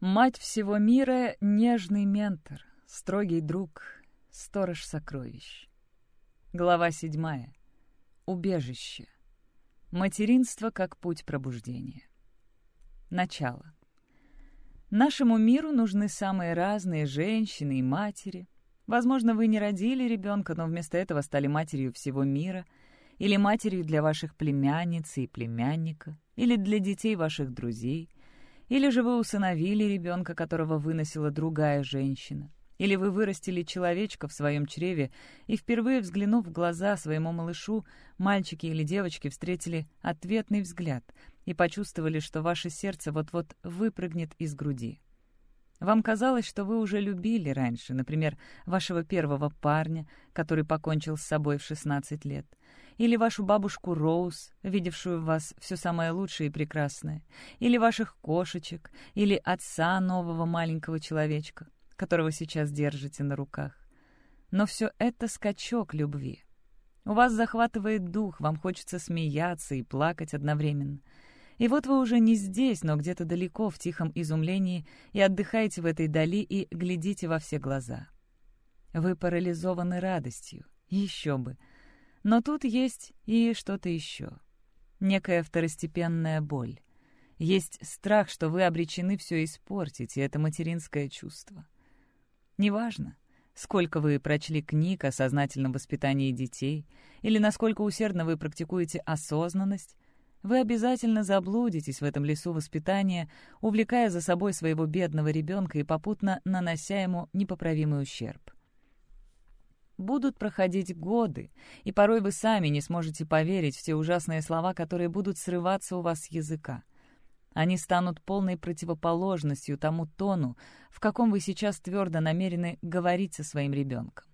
Мать всего мира — нежный ментор, строгий друг, сторож сокровищ. Глава седьмая. Убежище. Материнство как путь пробуждения. Начало. Нашему миру нужны самые разные женщины и матери. Возможно, вы не родили ребенка, но вместо этого стали матерью всего мира, или матерью для ваших племянниц и племянника, или для детей ваших друзей, или же вы усыновили ребенка, которого выносила другая женщина, или вы вырастили человечка в своем чреве и, впервые взглянув в глаза своему малышу, мальчики или девочки встретили ответный взгляд — и почувствовали, что ваше сердце вот-вот выпрыгнет из груди. Вам казалось, что вы уже любили раньше, например, вашего первого парня, который покончил с собой в 16 лет, или вашу бабушку Роуз, видевшую в вас все самое лучшее и прекрасное, или ваших кошечек, или отца нового маленького человечка, которого сейчас держите на руках. Но все это скачок любви. У вас захватывает дух, вам хочется смеяться и плакать одновременно — и вот вы уже не здесь, но где-то далеко в тихом изумлении и отдыхаете в этой дали и глядите во все глаза. Вы парализованы радостью. Еще бы. Но тут есть и что-то еще. Некая второстепенная боль. Есть страх, что вы обречены все испортить, и это материнское чувство. Неважно, сколько вы прочли книг о сознательном воспитании детей или насколько усердно вы практикуете осознанность, вы обязательно заблудитесь в этом лесу воспитания, увлекая за собой своего бедного ребенка и попутно нанося ему непоправимый ущерб. Будут проходить годы, и порой вы сами не сможете поверить в те ужасные слова, которые будут срываться у вас с языка. Они станут полной противоположностью тому тону, в каком вы сейчас твердо намерены говорить со своим ребенком.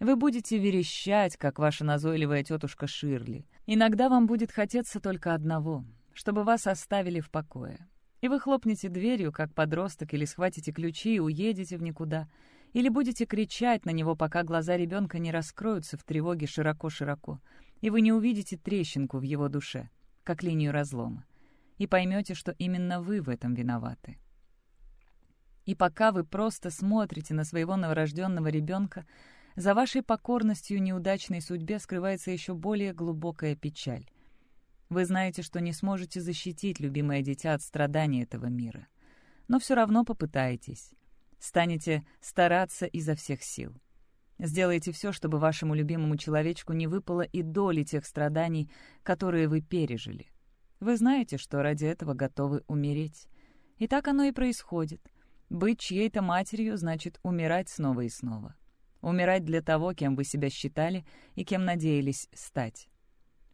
Вы будете верещать, как ваша назойливая тетушка Ширли. Иногда вам будет хотеться только одного — чтобы вас оставили в покое. И вы хлопнете дверью, как подросток, или схватите ключи и уедете в никуда, или будете кричать на него, пока глаза ребенка не раскроются в тревоге широко-широко, и вы не увидите трещинку в его душе, как линию разлома, и поймете, что именно вы в этом виноваты. И пока вы просто смотрите на своего новорожденного ребенка, за вашей покорностью неудачной судьбе скрывается еще более глубокая печаль. Вы знаете, что не сможете защитить любимое дитя от страданий этого мира. Но все равно попытаетесь. Станете стараться изо всех сил. Сделайте все, чтобы вашему любимому человечку не выпало и доли тех страданий, которые вы пережили. Вы знаете, что ради этого готовы умереть. И так оно и происходит. Быть чьей-то матерью значит умирать снова и снова. Умирать для того, кем вы себя считали и кем надеялись стать.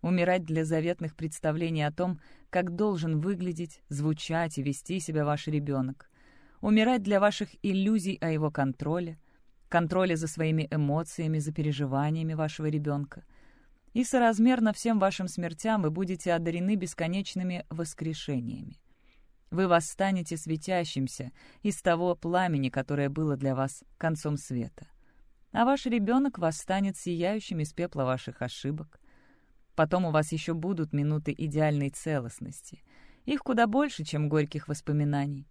Умирать для заветных представлений о том, как должен выглядеть, звучать и вести себя ваш ребенок. Умирать для ваших иллюзий о его контроле, контроле за своими эмоциями, за переживаниями вашего ребенка. И соразмерно всем вашим смертям вы будете одарены бесконечными воскрешениями. Вы восстанете светящимся из того пламени, которое было для вас концом света а ваш ребенок восстанет сияющим из пепла ваших ошибок. Потом у вас еще будут минуты идеальной целостности. Их куда больше, чем горьких воспоминаний.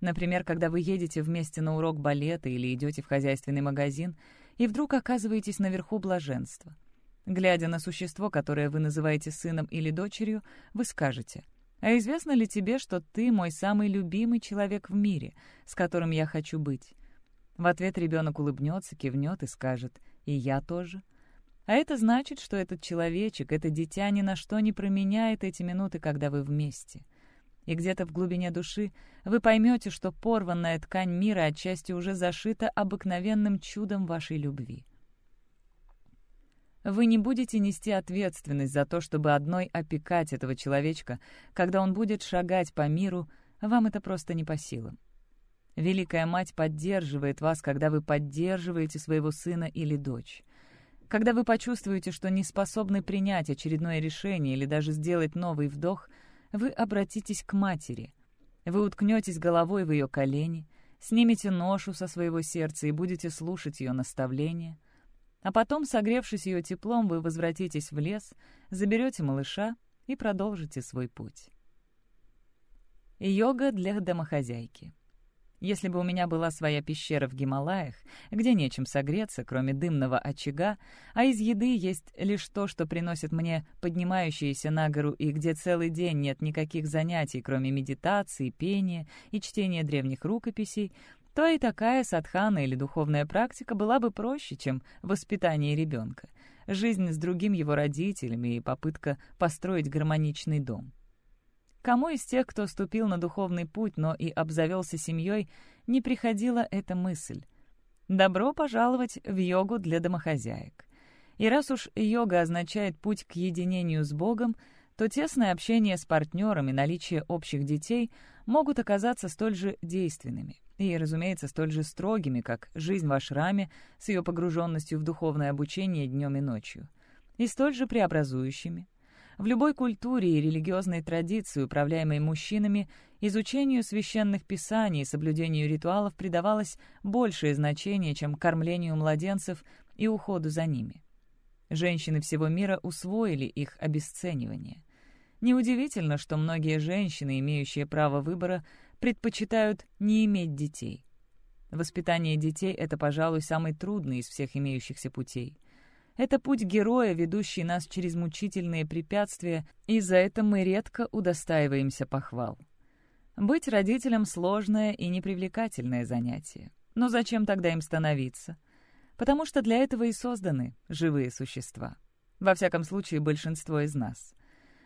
Например, когда вы едете вместе на урок балета или идете в хозяйственный магазин, и вдруг оказываетесь наверху блаженства. Глядя на существо, которое вы называете сыном или дочерью, вы скажете, «А известно ли тебе, что ты мой самый любимый человек в мире, с которым я хочу быть?» В ответ ребенок улыбнется, кивнет и скажет «И я тоже». А это значит, что этот человечек, это дитя ни на что не променяет эти минуты, когда вы вместе. И где-то в глубине души вы поймете, что порванная ткань мира отчасти уже зашита обыкновенным чудом вашей любви. Вы не будете нести ответственность за то, чтобы одной опекать этого человечка, когда он будет шагать по миру, вам это просто не по силам. Великая Мать поддерживает вас, когда вы поддерживаете своего сына или дочь. Когда вы почувствуете, что не способны принять очередное решение или даже сделать новый вдох, вы обратитесь к матери. Вы уткнетесь головой в ее колени, снимете ношу со своего сердца и будете слушать ее наставления. А потом, согревшись ее теплом, вы возвратитесь в лес, заберете малыша и продолжите свой путь. Йога для домохозяйки. Если бы у меня была своя пещера в Гималаях, где нечем согреться, кроме дымного очага, а из еды есть лишь то, что приносит мне поднимающиеся на гору, и где целый день нет никаких занятий, кроме медитации, пения и чтения древних рукописей, то и такая садхана или духовная практика была бы проще, чем воспитание ребенка, жизнь с другим его родителями и попытка построить гармоничный дом. Кому из тех, кто ступил на духовный путь, но и обзавелся семьей, не приходила эта мысль? Добро пожаловать в йогу для домохозяек. И раз уж йога означает путь к единению с Богом, то тесное общение с партнером и наличие общих детей могут оказаться столь же действенными и, разумеется, столь же строгими, как жизнь в ашраме с ее погруженностью в духовное обучение днем и ночью, и столь же преобразующими, в любой культуре и религиозной традиции, управляемой мужчинами, изучению священных писаний и соблюдению ритуалов придавалось большее значение, чем кормлению младенцев и уходу за ними. Женщины всего мира усвоили их обесценивание. Неудивительно, что многие женщины, имеющие право выбора, предпочитают не иметь детей. Воспитание детей — это, пожалуй, самый трудный из всех имеющихся путей. Это путь героя, ведущий нас через мучительные препятствия, и за это мы редко удостаиваемся похвал. Быть родителем — сложное и непривлекательное занятие. Но зачем тогда им становиться? Потому что для этого и созданы живые существа. Во всяком случае, большинство из нас.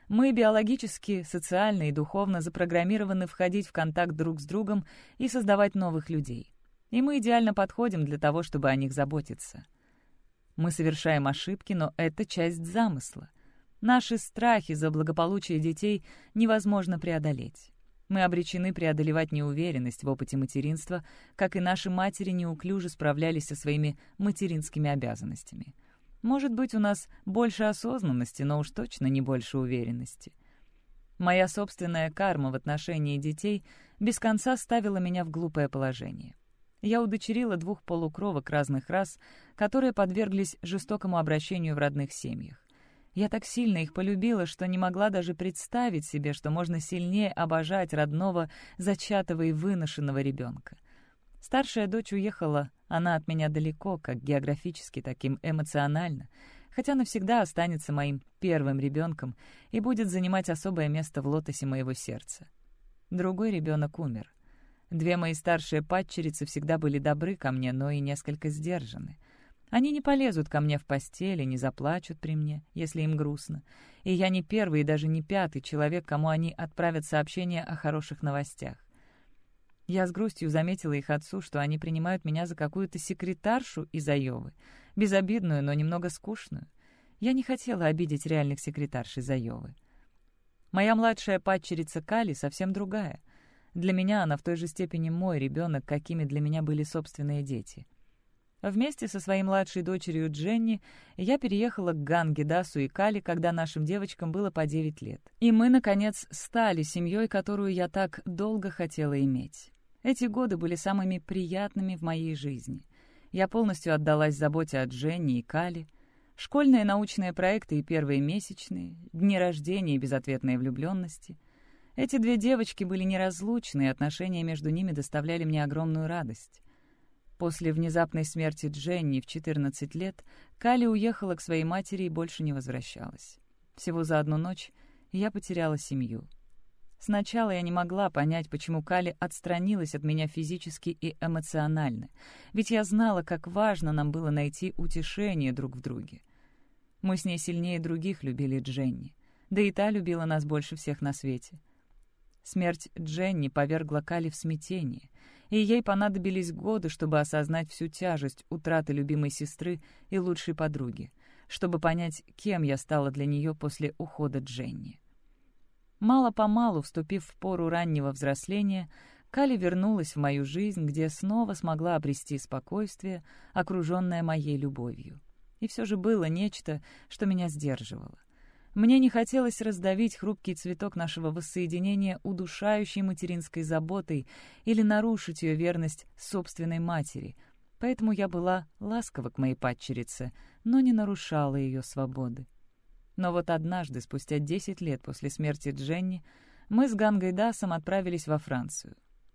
Мы биологически, социально и духовно запрограммированы входить в контакт друг с другом и создавать новых людей. И мы идеально подходим для того, чтобы о них заботиться — мы совершаем ошибки, но это часть замысла. Наши страхи за благополучие детей невозможно преодолеть. Мы обречены преодолевать неуверенность в опыте материнства, как и наши матери неуклюже справлялись со своими материнскими обязанностями. Может быть, у нас больше осознанности, но уж точно не больше уверенности. Моя собственная карма в отношении детей без конца ставила меня в глупое положение. Я удочерила двух полукровок разных рас, которые подверглись жестокому обращению в родных семьях. Я так сильно их полюбила, что не могла даже представить себе, что можно сильнее обожать родного, зачатого и выношенного ребенка. Старшая дочь уехала, она от меня далеко, как географически, так и эмоционально, хотя навсегда останется моим первым ребенком и будет занимать особое место в лотосе моего сердца. Другой ребенок умер — Две мои старшие падчерицы всегда были добры ко мне, но и несколько сдержаны. Они не полезут ко мне в постель и не заплачут при мне, если им грустно. И я не первый и даже не пятый человек, кому они отправят сообщение о хороших новостях. Я с грустью заметила их отцу, что они принимают меня за какую-то секретаршу из Айовы, безобидную, но немного скучную. Я не хотела обидеть реальных секретарш из Айовы. Моя младшая падчерица Кали совсем другая — для меня она в той же степени мой ребенок, какими для меня были собственные дети. Вместе со своей младшей дочерью Дженни я переехала к Ганге, Дасу и Кали, когда нашим девочкам было по 9 лет. И мы, наконец, стали семьей, которую я так долго хотела иметь. Эти годы были самыми приятными в моей жизни. Я полностью отдалась заботе о Дженни и Кали. Школьные научные проекты и первые месячные, дни рождения и безответные влюбленности — эти две девочки были неразлучны, и отношения между ними доставляли мне огромную радость. После внезапной смерти Дженни в 14 лет Кали уехала к своей матери и больше не возвращалась. Всего за одну ночь я потеряла семью. Сначала я не могла понять, почему Кали отстранилась от меня физически и эмоционально, ведь я знала, как важно нам было найти утешение друг в друге. Мы с ней сильнее других любили Дженни, да и та любила нас больше всех на свете — Смерть Дженни повергла Кали в смятение, и ей понадобились годы, чтобы осознать всю тяжесть утраты любимой сестры и лучшей подруги, чтобы понять, кем я стала для нее после ухода Дженни. Мало-помалу, вступив в пору раннего взросления, Кали вернулась в мою жизнь, где снова смогла обрести спокойствие, окруженное моей любовью. И все же было нечто, что меня сдерживало. Мне не хотелось раздавить хрупкий цветок нашего воссоединения удушающей материнской заботой или нарушить ее верность собственной матери, поэтому я была ласкова к моей падчерице, но не нарушала ее свободы. Но вот однажды, спустя десять лет после смерти Дженни, мы с Гангой Дасом отправились во Францию.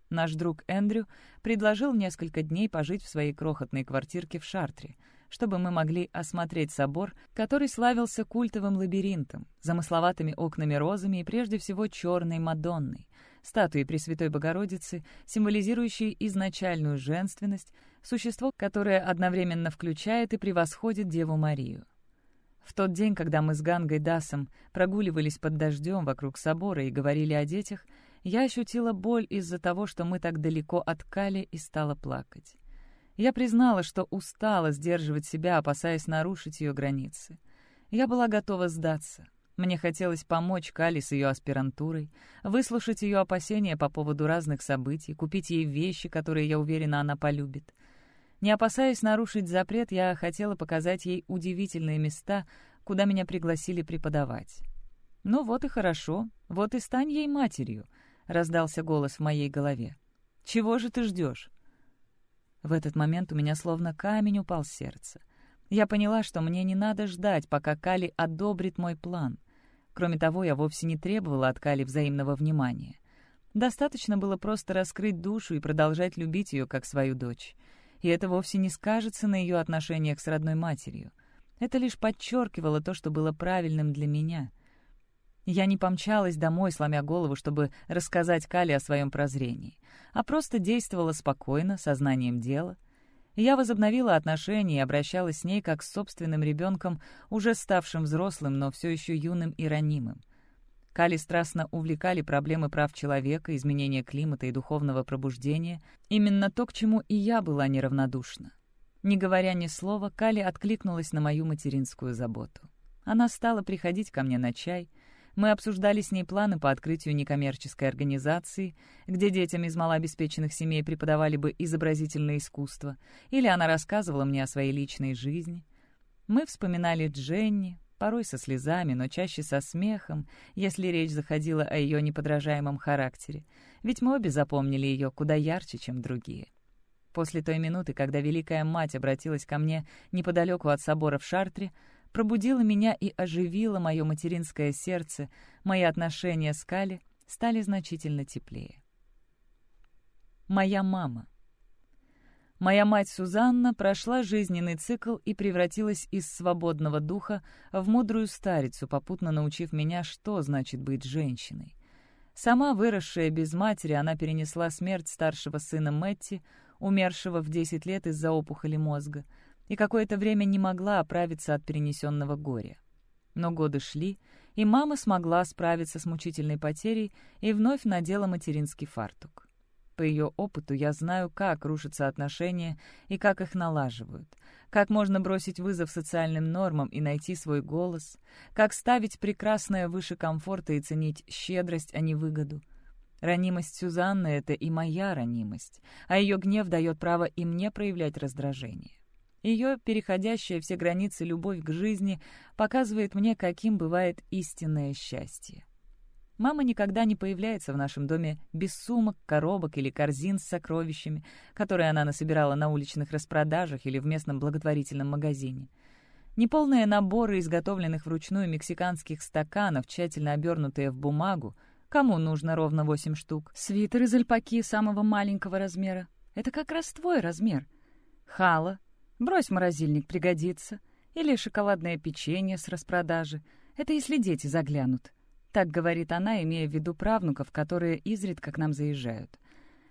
Наш друг Эндрю предложил несколько дней пожить в своей крохотной квартирке в Шартре, чтобы мы могли осмотреть собор, который славился культовым лабиринтом, замысловатыми окнами-розами и прежде всего черной Мадонной, статуей Пресвятой Богородицы, символизирующей изначальную женственность, существо, которое одновременно включает и превосходит Деву Марию. В тот день, когда мы с Гангой Дасом прогуливались под дождем вокруг собора и говорили о детях, я ощутила боль из-за того, что мы так далеко от Кали и стала плакать. Я признала, что устала сдерживать себя, опасаясь нарушить ее границы. Я была готова сдаться. Мне хотелось помочь Кали с ее аспирантурой, выслушать ее опасения по поводу разных событий, купить ей вещи, которые, я уверена, она полюбит. Не опасаясь нарушить запрет, я хотела показать ей удивительные места, куда меня пригласили преподавать. «Ну вот и хорошо, вот и стань ей матерью», — раздался голос в моей голове. «Чего же ты ждешь?» В этот момент у меня словно камень упал с сердца. Я поняла, что мне не надо ждать, пока Кали одобрит мой план. Кроме того, я вовсе не требовала от Кали взаимного внимания. Достаточно было просто раскрыть душу и продолжать любить ее как свою дочь и это вовсе не скажется на ее отношениях с родной матерью. Это лишь подчеркивало то, что было правильным для меня. Я не помчалась домой, сломя голову, чтобы рассказать Кале о своем прозрении, а просто действовала спокойно, сознанием дела. Я возобновила отношения и обращалась с ней как с собственным ребенком, уже ставшим взрослым, но все еще юным и ранимым. Кали страстно увлекали проблемы прав человека, изменения климата и духовного пробуждения, именно то, к чему и я была неравнодушна. Не говоря ни слова, Кали откликнулась на мою материнскую заботу. Она стала приходить ко мне на чай. Мы обсуждали с ней планы по открытию некоммерческой организации, где детям из малообеспеченных семей преподавали бы изобразительное искусство, или она рассказывала мне о своей личной жизни. Мы вспоминали Дженни, порой со слезами, но чаще со смехом, если речь заходила о ее неподражаемом характере, ведь мы обе запомнили ее куда ярче, чем другие. После той минуты, когда Великая Мать обратилась ко мне неподалеку от собора в Шартре, пробудила меня и оживила мое материнское сердце, мои отношения с Кали стали значительно теплее. Моя мама — Моя мать Сузанна прошла жизненный цикл и превратилась из свободного духа в мудрую старицу, попутно научив меня, что значит быть женщиной. Сама выросшая без матери, она перенесла смерть старшего сына Мэтти, умершего в 10 лет из-за опухоли мозга, и какое-то время не могла оправиться от перенесенного горя. Но годы шли, и мама смогла справиться с мучительной потерей и вновь надела материнский фартук. По ее опыту я знаю, как рушатся отношения и как их налаживают, как можно бросить вызов социальным нормам и найти свой голос, как ставить прекрасное выше комфорта и ценить щедрость, а не выгоду. Ранимость Сюзанны — это и моя ранимость, а ее гнев дает право и мне проявлять раздражение. Ее переходящая все границы любовь к жизни показывает мне, каким бывает истинное счастье. Мама никогда не появляется в нашем доме без сумок, коробок или корзин с сокровищами, которые она насобирала на уличных распродажах или в местном благотворительном магазине. Неполные наборы изготовленных вручную мексиканских стаканов, тщательно обернутые в бумагу, кому нужно ровно восемь штук. Свитер из альпаки самого маленького размера. Это как раз твой размер. Хала. Брось в морозильник, пригодится. Или шоколадное печенье с распродажи. Это если дети заглянут. Так говорит она, имея в виду правнуков, которые изредка к нам заезжают.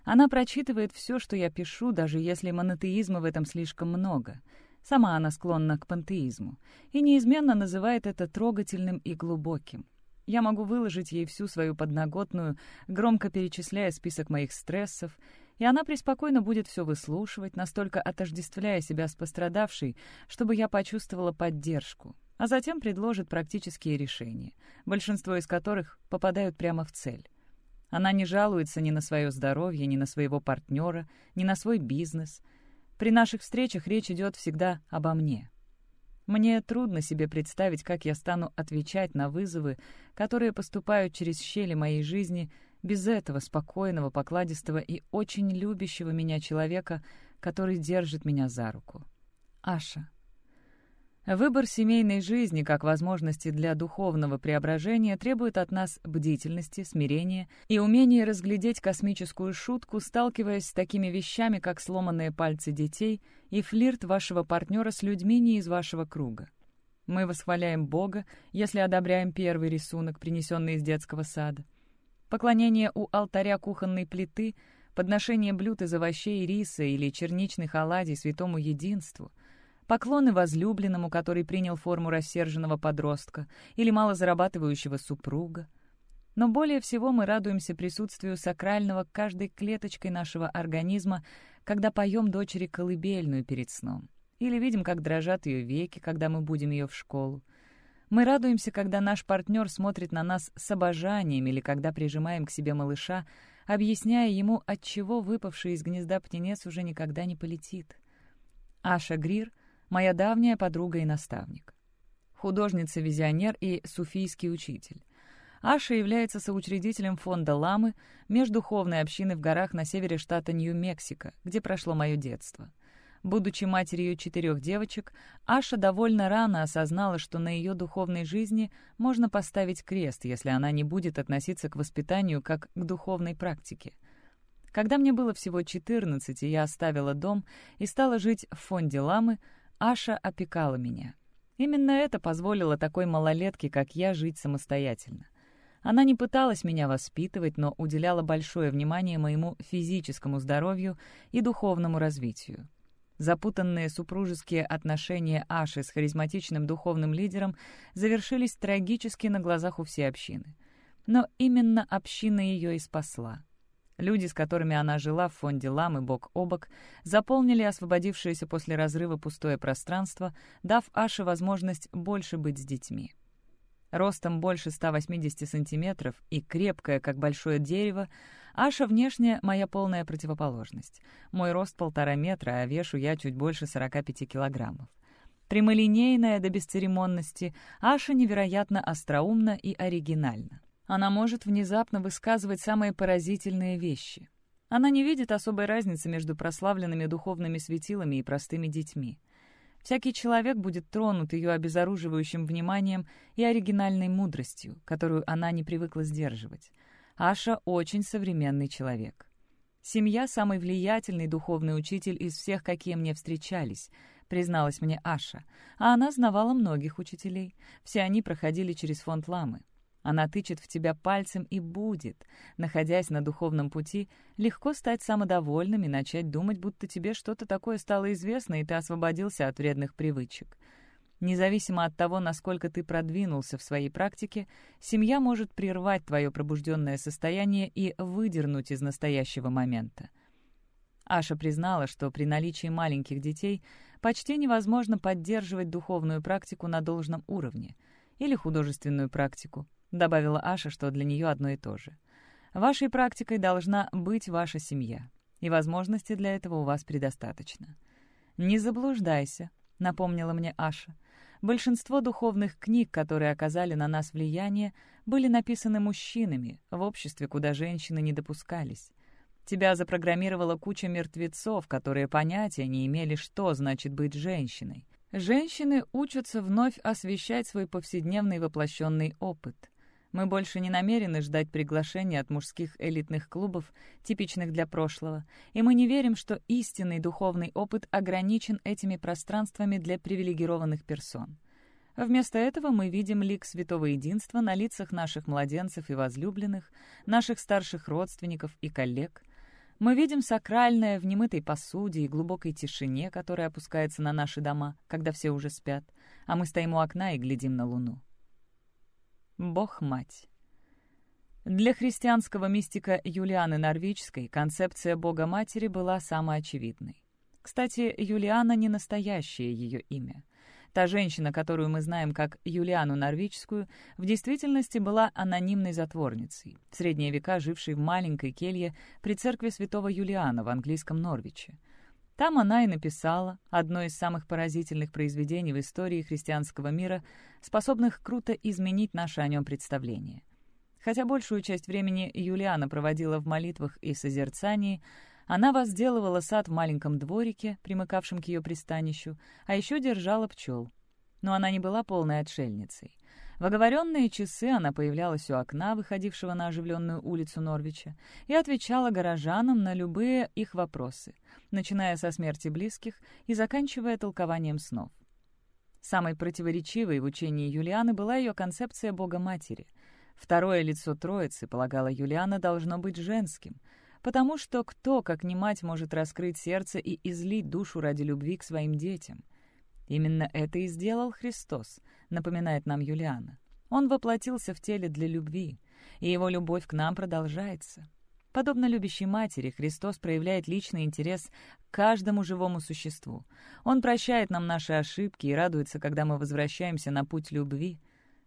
Она прочитывает все, что я пишу, даже если монотеизма в этом слишком много. Сама она склонна к пантеизму и неизменно называет это трогательным и глубоким. Я могу выложить ей всю свою подноготную, громко перечисляя список моих стрессов, и она преспокойно будет все выслушивать, настолько отождествляя себя с пострадавшей, чтобы я почувствовала поддержку, а затем предложит практические решения, большинство из которых попадают прямо в цель. Она не жалуется ни на свое здоровье, ни на своего партнера, ни на свой бизнес. При наших встречах речь идет всегда обо мне. Мне трудно себе представить, как я стану отвечать на вызовы, которые поступают через щели моей жизни без этого спокойного, покладистого и очень любящего меня человека, который держит меня за руку. Аша. Выбор семейной жизни как возможности для духовного преображения требует от нас бдительности, смирения и умения разглядеть космическую шутку, сталкиваясь с такими вещами, как сломанные пальцы детей и флирт вашего партнера с людьми не из вашего круга. Мы восхваляем Бога, если одобряем первый рисунок, принесенный из детского сада. Поклонение у алтаря кухонной плиты, подношение блюд из овощей риса или черничных оладий святому единству — поклоны возлюбленному, который принял форму рассерженного подростка или малозарабатывающего супруга. Но более всего мы радуемся присутствию сакрального каждой клеточкой нашего организма, когда поем дочери колыбельную перед сном, или видим, как дрожат ее веки, когда мы будем ее в школу. Мы радуемся, когда наш партнер смотрит на нас с обожанием или когда прижимаем к себе малыша, объясняя ему, отчего выпавший из гнезда птенец уже никогда не полетит. Аша Грир — моя давняя подруга и наставник. Художница-визионер и суфийский учитель. Аша является соучредителем фонда Ламы, междуховной общины в горах на севере штата Нью-Мексико, где прошло мое детство. Будучи матерью четырех девочек, Аша довольно рано осознала, что на ее духовной жизни можно поставить крест, если она не будет относиться к воспитанию как к духовной практике. Когда мне было всего 14, и я оставила дом и стала жить в фонде Ламы, Аша опекала меня. Именно это позволило такой малолетке, как я, жить самостоятельно. Она не пыталась меня воспитывать, но уделяла большое внимание моему физическому здоровью и духовному развитию. Запутанные супружеские отношения Аши с харизматичным духовным лидером завершились трагически на глазах у всей общины. Но именно община ее и спасла. Люди, с которыми она жила в фонде Ламы бок о бок, заполнили освободившееся после разрыва пустое пространство, дав Аше возможность больше быть с детьми. Ростом больше 180 сантиметров и крепкая, как большое дерево, Аша внешне моя полная противоположность. Мой рост полтора метра, а вешу я чуть больше 45 килограммов. Прямолинейная до бесцеремонности, Аша невероятно остроумна и оригинальна. Она может внезапно высказывать самые поразительные вещи. Она не видит особой разницы между прославленными духовными светилами и простыми детьми. Всякий человек будет тронут ее обезоруживающим вниманием и оригинальной мудростью, которую она не привыкла сдерживать. Аша очень современный человек. Семья — самый влиятельный духовный учитель из всех, какие мне встречались, призналась мне Аша, а она знавала многих учителей. Все они проходили через фонд Ламы. Она тычет в тебя пальцем и будет. Находясь на духовном пути, легко стать самодовольным и начать думать, будто тебе что-то такое стало известно, и ты освободился от вредных привычек. Независимо от того, насколько ты продвинулся в своей практике, семья может прервать твое пробужденное состояние и выдернуть из настоящего момента. Аша признала, что при наличии маленьких детей почти невозможно поддерживать духовную практику на должном уровне или художественную практику, добавила Аша, что для нее одно и то же. Вашей практикой должна быть ваша семья, и возможности для этого у вас предостаточно. «Не заблуждайся», — напомнила мне Аша. «Большинство духовных книг, которые оказали на нас влияние, были написаны мужчинами, в обществе, куда женщины не допускались. Тебя запрограммировала куча мертвецов, которые понятия не имели, что значит быть женщиной. Женщины учатся вновь освещать свой повседневный воплощенный опыт. Мы больше не намерены ждать приглашения от мужских элитных клубов, типичных для прошлого, и мы не верим, что истинный духовный опыт ограничен этими пространствами для привилегированных персон. Вместо этого мы видим лик святого единства на лицах наших младенцев и возлюбленных, наших старших родственников и коллег. Мы видим сакральное в немытой посуде и глубокой тишине, которая опускается на наши дома, когда все уже спят, а мы стоим у окна и глядим на луну. Бог-мать. Для христианского мистика Юлианы Норвичской концепция Бога-матери была самоочевидной. Кстати, Юлиана не настоящее ее имя. Та женщина, которую мы знаем как Юлиану Норвичскую, в действительности была анонимной затворницей, в средние века жившей в маленькой келье при церкви святого Юлиана в английском Норвиче. Там она и написала одно из самых поразительных произведений в истории христианского мира, способных круто изменить наше о нем представление. Хотя большую часть времени Юлиана проводила в молитвах и созерцании, она возделывала сад в маленьком дворике, примыкавшем к ее пристанищу, а еще держала пчел. Но она не была полной отшельницей. В оговоренные часы она появлялась у окна, выходившего на оживленную улицу Норвича, и отвечала горожанам на любые их вопросы, начиная со смерти близких и заканчивая толкованием снов. Самой противоречивой в учении Юлианы была ее концепция Бога-Матери. Второе лицо Троицы, полагала Юлиана, должно быть женским, потому что кто, как не мать, может раскрыть сердце и излить душу ради любви к своим детям — Именно это и сделал Христос, напоминает нам Юлиана. Он воплотился в теле для любви, и его любовь к нам продолжается. Подобно любящей матери, Христос проявляет личный интерес к каждому живому существу. Он прощает нам наши ошибки и радуется, когда мы возвращаемся на путь любви.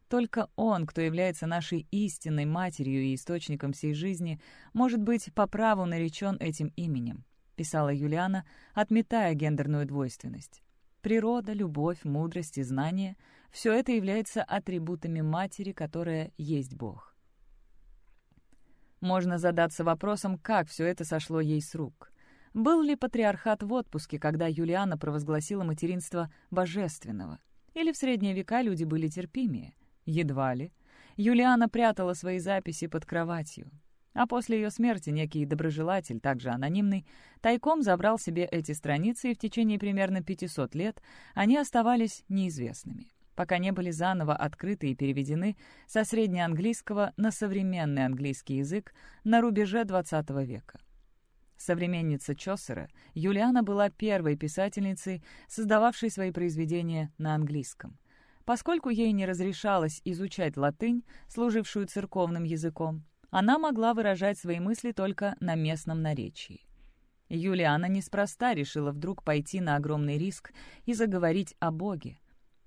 Только Он, кто является нашей истинной матерью и источником всей жизни, может быть по праву наречен этим именем, писала Юлиана, отметая гендерную двойственность. Природа, любовь, мудрость и знание — все это является атрибутами матери, которая есть Бог. Можно задаться вопросом, как все это сошло ей с рук. Был ли патриархат в отпуске, когда Юлиана провозгласила материнство божественного? Или в средние века люди были терпимее? Едва ли. Юлиана прятала свои записи под кроватью. А после ее смерти некий доброжелатель, также анонимный, тайком забрал себе эти страницы, и в течение примерно 500 лет они оставались неизвестными, пока не были заново открыты и переведены со среднеанглийского на современный английский язык на рубеже XX века. Современница Чосера, Юлиана была первой писательницей, создававшей свои произведения на английском. Поскольку ей не разрешалось изучать латынь, служившую церковным языком, она могла выражать свои мысли только на местном наречии. Юлиана неспроста решила вдруг пойти на огромный риск и заговорить о Боге.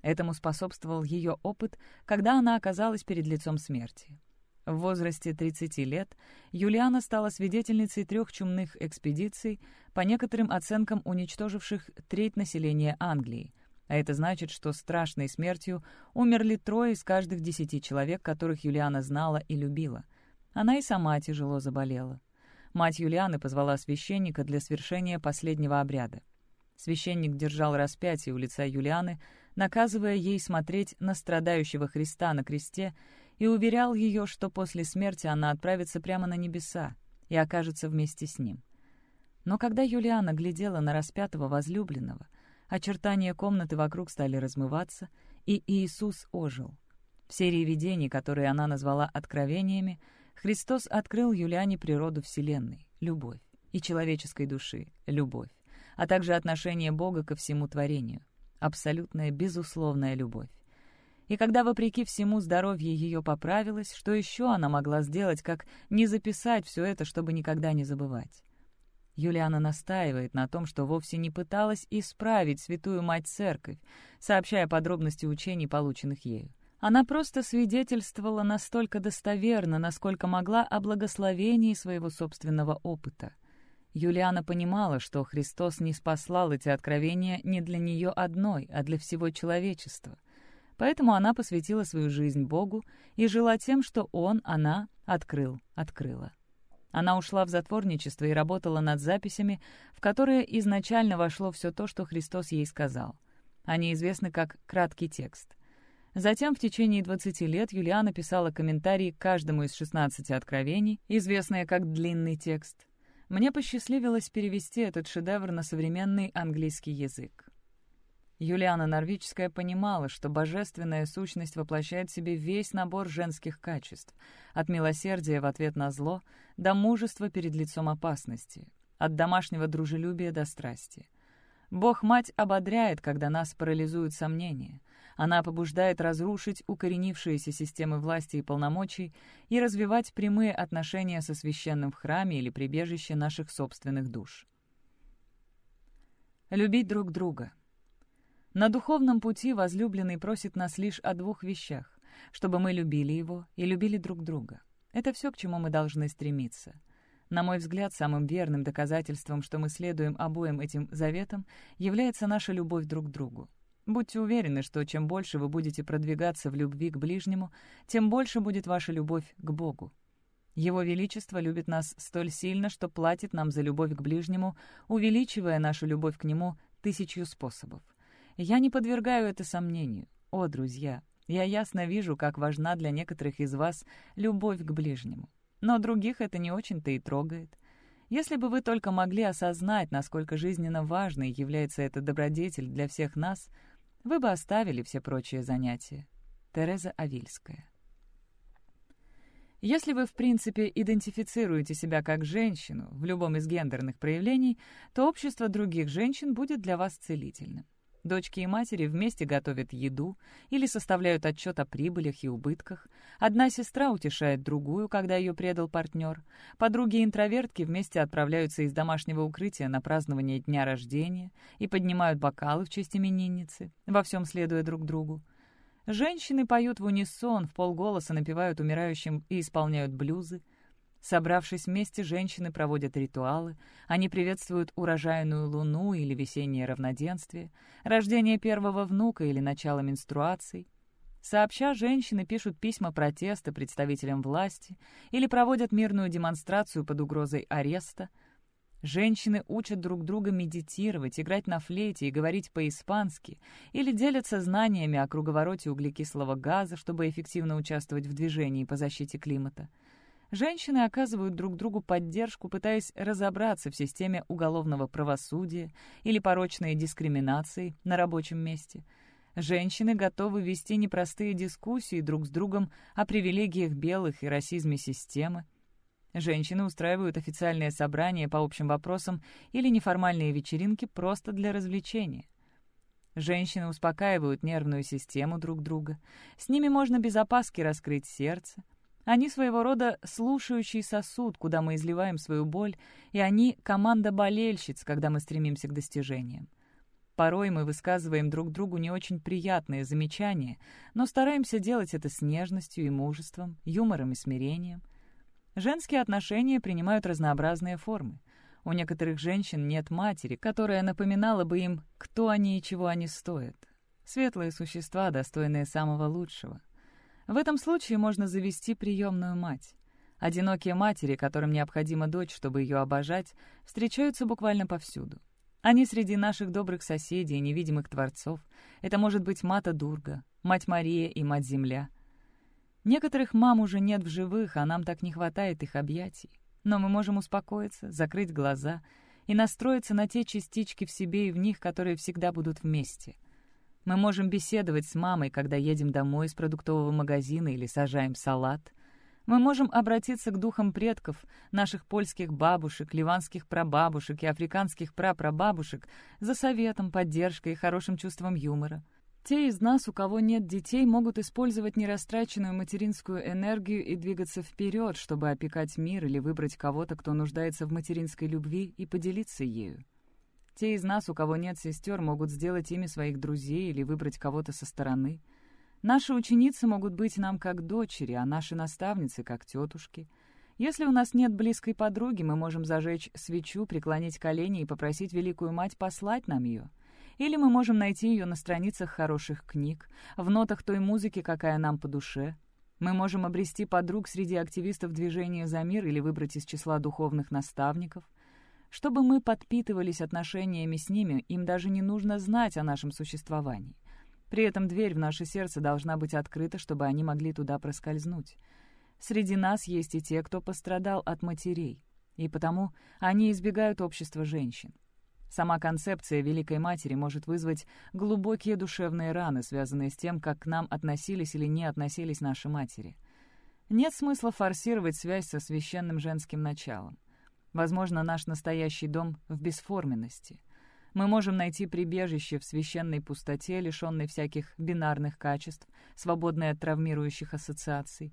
Этому способствовал ее опыт, когда она оказалась перед лицом смерти. В возрасте 30 лет Юлиана стала свидетельницей трех чумных экспедиций, по некоторым оценкам уничтоживших треть населения Англии, а это значит, что страшной смертью умерли трое из каждых десяти человек, которых Юлиана знала и любила — она и сама тяжело заболела. Мать Юлианы позвала священника для свершения последнего обряда. Священник держал распятие у лица Юлианы, наказывая ей смотреть на страдающего Христа на кресте, и уверял ее, что после смерти она отправится прямо на небеса и окажется вместе с ним. Но когда Юлиана глядела на распятого возлюбленного, очертания комнаты вокруг стали размываться, и Иисус ожил. В серии видений, которые она назвала «откровениями», Христос открыл Юлиане природу Вселенной, любовь, и человеческой души, любовь, а также отношение Бога ко всему творению, абсолютная безусловная любовь. И когда, вопреки всему, здоровье ее поправилось, что еще она могла сделать, как не записать все это, чтобы никогда не забывать? Юлиана настаивает на том, что вовсе не пыталась исправить святую мать-церковь, сообщая подробности учений, полученных ею. Она просто свидетельствовала настолько достоверно, насколько могла о благословении своего собственного опыта. Юлиана понимала, что Христос не спаслал эти откровения не для нее одной, а для всего человечества. Поэтому она посвятила свою жизнь Богу и жила тем, что Он, она, открыл, открыла. Она ушла в затворничество и работала над записями, в которые изначально вошло все то, что Христос ей сказал. Они известны как «краткий текст». Затем в течение 20 лет Юлиана писала комментарии к каждому из 16 откровений, известные как «длинный текст». Мне посчастливилось перевести этот шедевр на современный английский язык. Юлиана Норвическая понимала, что божественная сущность воплощает в себе весь набор женских качеств, от милосердия в ответ на зло до мужества перед лицом опасности, от домашнего дружелюбия до страсти. Бог-мать ободряет, когда нас парализуют сомнения — она побуждает разрушить укоренившиеся системы власти и полномочий и развивать прямые отношения со священным в храме или прибежище наших собственных душ. Любить друг друга. На духовном пути возлюбленный просит нас лишь о двух вещах — чтобы мы любили его и любили друг друга. Это все, к чему мы должны стремиться. На мой взгляд, самым верным доказательством, что мы следуем обоим этим заветам, является наша любовь друг к другу. Будьте уверены, что чем больше вы будете продвигаться в любви к ближнему, тем больше будет ваша любовь к Богу. Его Величество любит нас столь сильно, что платит нам за любовь к ближнему, увеличивая нашу любовь к Нему тысячью способов. Я не подвергаю это сомнению. О, друзья, я ясно вижу, как важна для некоторых из вас любовь к ближнему. Но других это не очень-то и трогает. Если бы вы только могли осознать, насколько жизненно важной является эта добродетель для всех нас, вы бы оставили все прочие занятия. Тереза Авильская если вы, в принципе, идентифицируете себя как женщину в любом из гендерных проявлений, то общество других женщин будет для вас целительным. Дочки и матери вместе готовят еду или составляют отчет о прибылях и убытках. Одна сестра утешает другую, когда ее предал партнер. Подруги-интровертки вместе отправляются из домашнего укрытия на празднование дня рождения и поднимают бокалы в честь именинницы, во всем следуя друг другу. Женщины поют в унисон, в полголоса напевают умирающим и исполняют блюзы. Собравшись вместе, женщины проводят ритуалы. Они приветствуют урожайную луну или весеннее равноденствие, рождение первого внука или начало менструаций. Сообща, женщины пишут письма протеста представителям власти или проводят мирную демонстрацию под угрозой ареста. Женщины учат друг друга медитировать, играть на флейте и говорить по-испански, или делятся знаниями о круговороте углекислого газа, чтобы эффективно участвовать в движении по защите климата. Женщины оказывают друг другу поддержку, пытаясь разобраться в системе уголовного правосудия или порочной дискриминации на рабочем месте. Женщины готовы вести непростые дискуссии друг с другом о привилегиях белых и расизме системы. Женщины устраивают официальные собрания по общим вопросам или неформальные вечеринки просто для развлечения. Женщины успокаивают нервную систему друг друга. С ними можно без опаски раскрыть сердце, они своего рода слушающий сосуд, куда мы изливаем свою боль, и они — команда болельщиц, когда мы стремимся к достижениям. Порой мы высказываем друг другу не очень приятные замечания, но стараемся делать это с нежностью и мужеством, юмором и смирением. Женские отношения принимают разнообразные формы. У некоторых женщин нет матери, которая напоминала бы им, кто они и чего они стоят. Светлые существа, достойные самого лучшего — в этом случае можно завести приемную мать. Одинокие матери, которым необходима дочь, чтобы ее обожать, встречаются буквально повсюду. Они среди наших добрых соседей и невидимых творцов. Это может быть Мата Дурга, Мать Мария и Мать Земля. Некоторых мам уже нет в живых, а нам так не хватает их объятий. Но мы можем успокоиться, закрыть глаза и настроиться на те частички в себе и в них, которые всегда будут вместе — мы можем беседовать с мамой, когда едем домой из продуктового магазина или сажаем салат. Мы можем обратиться к духам предков, наших польских бабушек, ливанских прабабушек и африканских прапрабабушек за советом, поддержкой и хорошим чувством юмора. Те из нас, у кого нет детей, могут использовать нерастраченную материнскую энергию и двигаться вперед, чтобы опекать мир или выбрать кого-то, кто нуждается в материнской любви, и поделиться ею. Те из нас, у кого нет сестер, могут сделать ими своих друзей или выбрать кого-то со стороны. Наши ученицы могут быть нам как дочери, а наши наставницы — как тетушки. Если у нас нет близкой подруги, мы можем зажечь свечу, преклонить колени и попросить Великую Мать послать нам ее. Или мы можем найти ее на страницах хороших книг, в нотах той музыки, какая нам по душе. Мы можем обрести подруг среди активистов движения «За мир» или выбрать из числа духовных наставников — чтобы мы подпитывались отношениями с ними, им даже не нужно знать о нашем существовании. При этом дверь в наше сердце должна быть открыта, чтобы они могли туда проскользнуть. Среди нас есть и те, кто пострадал от матерей, и потому они избегают общества женщин. Сама концепция Великой Матери может вызвать глубокие душевные раны, связанные с тем, как к нам относились или не относились наши матери. Нет смысла форсировать связь со священным женским началом. Возможно, наш настоящий дом в бесформенности. Мы можем найти прибежище в священной пустоте, лишенной всяких бинарных качеств, свободной от травмирующих ассоциаций.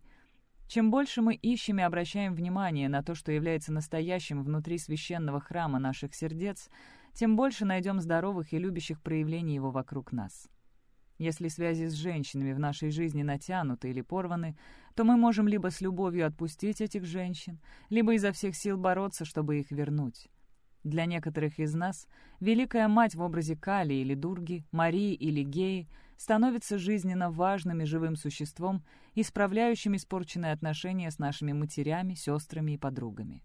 Чем больше мы ищем и обращаем внимание на то, что является настоящим внутри священного храма наших сердец, тем больше найдем здоровых и любящих проявлений его вокруг нас. Если связи с женщинами в нашей жизни натянуты или порваны, то мы можем либо с любовью отпустить этих женщин, либо изо всех сил бороться, чтобы их вернуть. Для некоторых из нас Великая Мать в образе Кали или Дурги, Марии или Геи становится жизненно важным и живым существом, исправляющим испорченные отношения с нашими матерями, сестрами и подругами.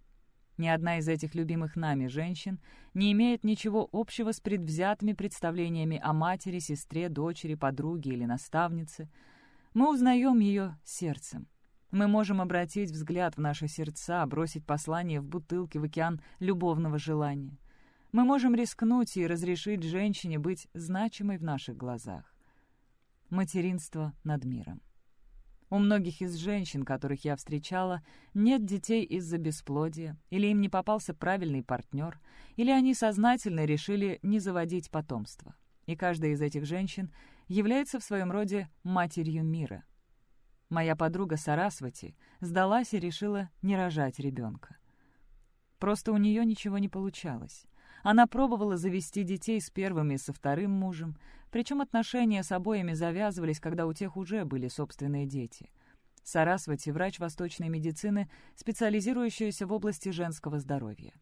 Ни одна из этих любимых нами женщин не имеет ничего общего с предвзятыми представлениями о матери, сестре, дочери, подруге или наставнице. Мы узнаем ее сердцем. Мы можем обратить взгляд в наши сердца, бросить послание в бутылке в океан любовного желания. Мы можем рискнуть и разрешить женщине быть значимой в наших глазах. Материнство над миром. У многих из женщин, которых я встречала, нет детей из-за бесплодия, или им не попался правильный партнер, или они сознательно решили не заводить потомство. И каждая из этих женщин является в своем роде матерью мира. Моя подруга Сарасвати сдалась и решила не рожать ребенка. Просто у нее ничего не получалось. Она пробовала завести детей с первым и со вторым мужем, причем отношения с обоими завязывались, когда у тех уже были собственные дети. Сарасвати — врач восточной медицины, специализирующаяся в области женского здоровья.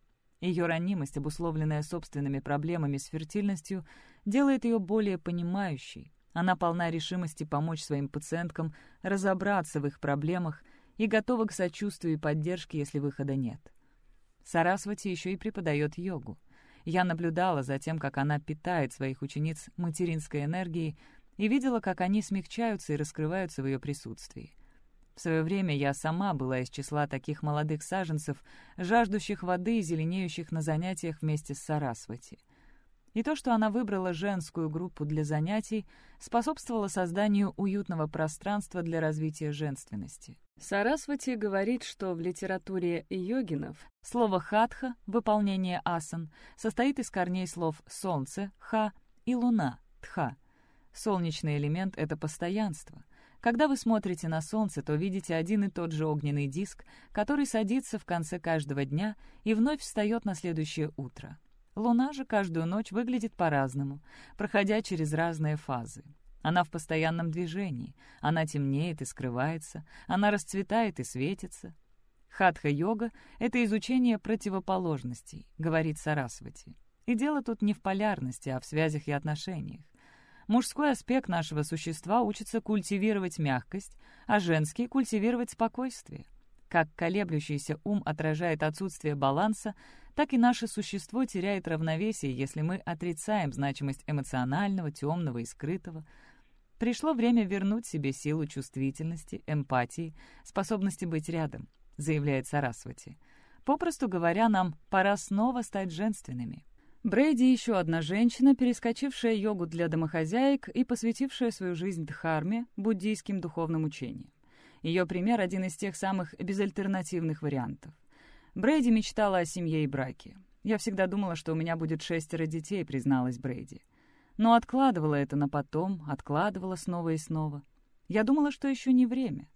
Ее ранимость, обусловленная собственными проблемами с фертильностью, делает ее более понимающей. Она полна решимости помочь своим пациенткам разобраться в их проблемах и готова к сочувствию и поддержке, если выхода нет. Сарасвати еще и преподает йогу. Я наблюдала за тем, как она питает своих учениц материнской энергией и видела, как они смягчаются и раскрываются в ее присутствии. В свое время я сама была из числа таких молодых саженцев, жаждущих воды и зеленеющих на занятиях вместе с Сарасвати. И то, что она выбрала женскую группу для занятий, способствовало созданию уютного пространства для развития женственности. Сарасвати говорит, что в литературе йогинов слово «хатха» — выполнение асан — состоит из корней слов «солнце» — «ха» и «луна» — «тха». Солнечный элемент — это постоянство. Когда вы смотрите на солнце, то видите один и тот же огненный диск, который садится в конце каждого дня и вновь встает на следующее утро. Луна же каждую ночь выглядит по-разному, проходя через разные фазы. Она в постоянном движении, она темнеет и скрывается, она расцветает и светится. Хатха-йога — это изучение противоположностей, говорит Сарасвати. И дело тут не в полярности, а в связях и отношениях. Мужской аспект нашего существа учится культивировать мягкость, а женский — культивировать спокойствие. Как колеблющийся ум отражает отсутствие баланса, так и наше существо теряет равновесие, если мы отрицаем значимость эмоционального, темного и скрытого. Пришло время вернуть себе силу чувствительности, эмпатии, способности быть рядом, заявляет Сарасвати. Попросту говоря, нам пора снова стать женственными. Брейди еще одна женщина, перескочившая йогу для домохозяек и посвятившая свою жизнь дхарме, буддийским духовным учениям. Ее пример — один из тех самых безальтернативных вариантов. Брейди мечтала о семье и браке. «Я всегда думала, что у меня будет шестеро детей», — призналась Брейди. Но откладывала это на потом, откладывала снова и снова. Я думала, что еще не время.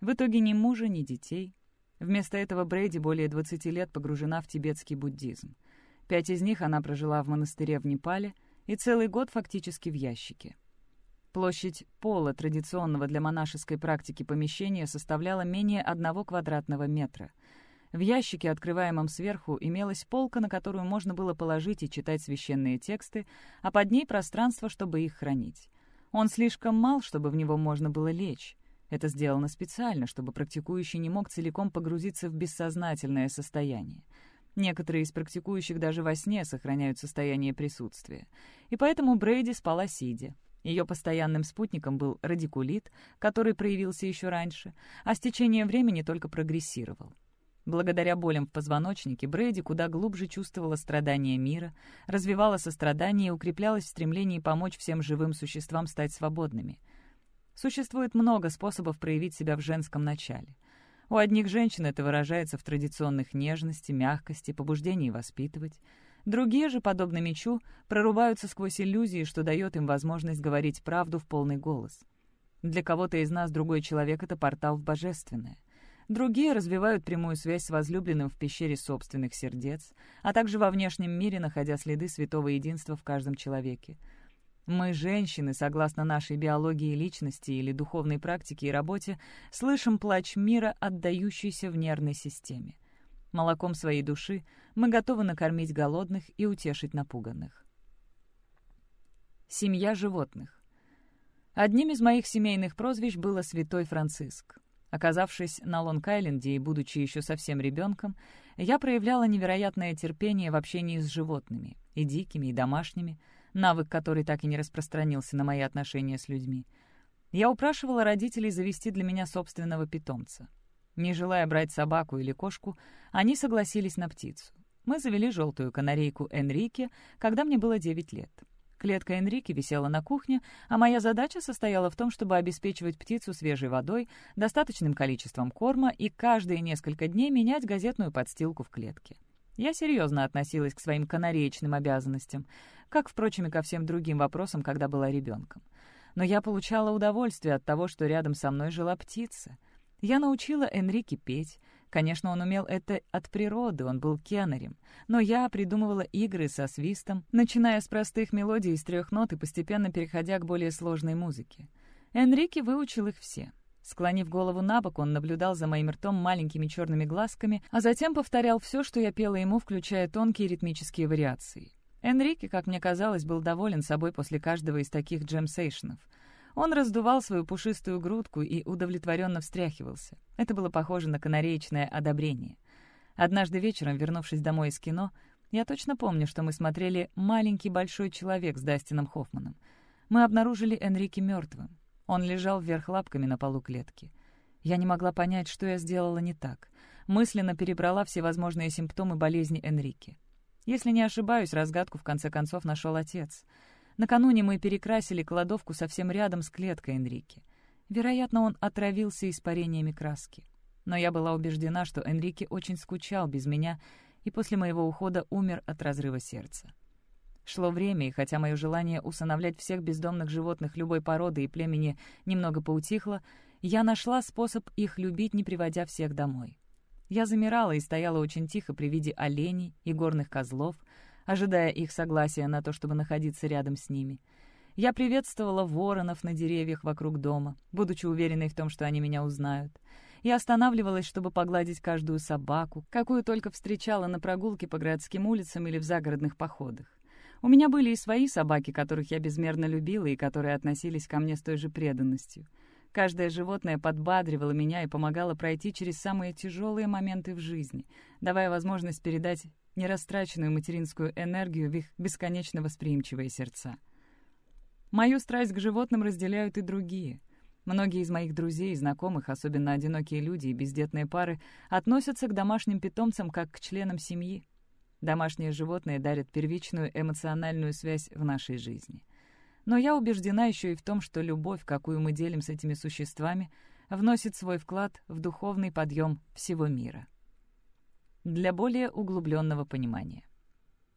В итоге ни мужа, ни детей. Вместо этого Брейди более 20 лет погружена в тибетский буддизм. Пять из них она прожила в монастыре в Непале и целый год фактически в ящике. Площадь пола традиционного для монашеской практики помещения составляла менее одного квадратного метра — в ящике, открываемом сверху, имелась полка, на которую можно было положить и читать священные тексты, а под ней пространство, чтобы их хранить. Он слишком мал, чтобы в него можно было лечь. Это сделано специально, чтобы практикующий не мог целиком погрузиться в бессознательное состояние. Некоторые из практикующих даже во сне сохраняют состояние присутствия. И поэтому Брейди спала сидя. Ее постоянным спутником был радикулит, который проявился еще раньше, а с течением времени только прогрессировал. Благодаря болям в позвоночнике Брэди куда глубже чувствовала страдания мира, развивала сострадание и укреплялась в стремлении помочь всем живым существам стать свободными. Существует много способов проявить себя в женском начале. У одних женщин это выражается в традиционных нежности, мягкости, побуждении воспитывать. Другие же, подобно мечу, прорубаются сквозь иллюзии, что дает им возможность говорить правду в полный голос. Для кого-то из нас другой человек — это портал в божественное. Другие развивают прямую связь с возлюбленным в пещере собственных сердец, а также во внешнем мире, находя следы святого единства в каждом человеке. Мы, женщины, согласно нашей биологии личности или духовной практике и работе, слышим плач мира, отдающийся в нервной системе. Молоком своей души мы готовы накормить голодных и утешить напуганных. Семья животных. Одним из моих семейных прозвищ было «Святой Франциск». Оказавшись на Лонг-Айленде и будучи еще совсем ребенком, я проявляла невероятное терпение в общении с животными, и дикими, и домашними, навык, который так и не распространился на мои отношения с людьми. Я упрашивала родителей завести для меня собственного питомца. Не желая брать собаку или кошку, они согласились на птицу. Мы завели желтую канарейку Энрике, когда мне было 9 лет. Клетка Энрике висела на кухне, а моя задача состояла в том, чтобы обеспечивать птицу свежей водой, достаточным количеством корма и каждые несколько дней менять газетную подстилку в клетке. Я серьезно относилась к своим канареечным обязанностям, как, впрочем, и ко всем другим вопросам, когда была ребенком. Но я получала удовольствие от того, что рядом со мной жила птица. Я научила Энрике петь, Конечно, он умел это от природы, он был кеннерем. Но я придумывала игры со свистом, начиная с простых мелодий из трех нот и постепенно переходя к более сложной музыке. Энрике выучил их все. Склонив голову на бок, он наблюдал за моим ртом маленькими черными глазками, а затем повторял все, что я пела ему, включая тонкие ритмические вариации. Энрике, как мне казалось, был доволен собой после каждого из таких джемсейшенов — он раздувал свою пушистую грудку и удовлетворенно встряхивался. Это было похоже на канареечное одобрение. Однажды вечером, вернувшись домой из кино, я точно помню, что мы смотрели «Маленький большой человек» с Дастином Хоффманом. Мы обнаружили Энрике мертвым. Он лежал вверх лапками на полу клетки. Я не могла понять, что я сделала не так. Мысленно перебрала всевозможные симптомы болезни Энрике. Если не ошибаюсь, разгадку в конце концов нашел отец — Накануне мы перекрасили кладовку совсем рядом с клеткой Энрике. Вероятно, он отравился испарениями краски. Но я была убеждена, что Энрике очень скучал без меня и после моего ухода умер от разрыва сердца. Шло время, и хотя мое желание усыновлять всех бездомных животных любой породы и племени немного поутихло, я нашла способ их любить, не приводя всех домой. Я замирала и стояла очень тихо при виде оленей и горных козлов, ожидая их согласия на то, чтобы находиться рядом с ними. Я приветствовала воронов на деревьях вокруг дома, будучи уверенной в том, что они меня узнают. Я останавливалась, чтобы погладить каждую собаку, какую только встречала на прогулке по городским улицам или в загородных походах. У меня были и свои собаки, которых я безмерно любила и которые относились ко мне с той же преданностью. Каждое животное подбадривало меня и помогало пройти через самые тяжелые моменты в жизни, давая возможность передать нерастраченную материнскую энергию в их бесконечно восприимчивые сердца. Мою страсть к животным разделяют и другие. Многие из моих друзей и знакомых, особенно одинокие люди и бездетные пары, относятся к домашним питомцам как к членам семьи. Домашние животные дарят первичную эмоциональную связь в нашей жизни. Но я убеждена еще и в том, что любовь, какую мы делим с этими существами, вносит свой вклад в духовный подъем всего мира для более углубленного понимания.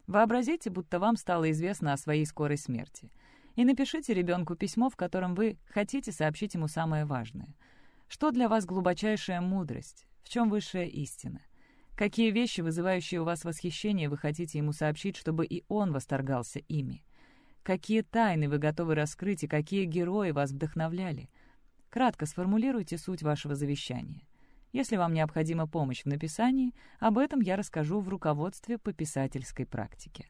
Вообразите, будто вам стало известно о своей скорой смерти, и напишите ребенку письмо, в котором вы хотите сообщить ему самое важное. Что для вас глубочайшая мудрость? В чем высшая истина? Какие вещи, вызывающие у вас восхищение, вы хотите ему сообщить, чтобы и он восторгался ими? Какие тайны вы готовы раскрыть и какие герои вас вдохновляли? Кратко сформулируйте суть вашего завещания. Если вам необходима помощь в написании, об этом я расскажу в руководстве по писательской практике.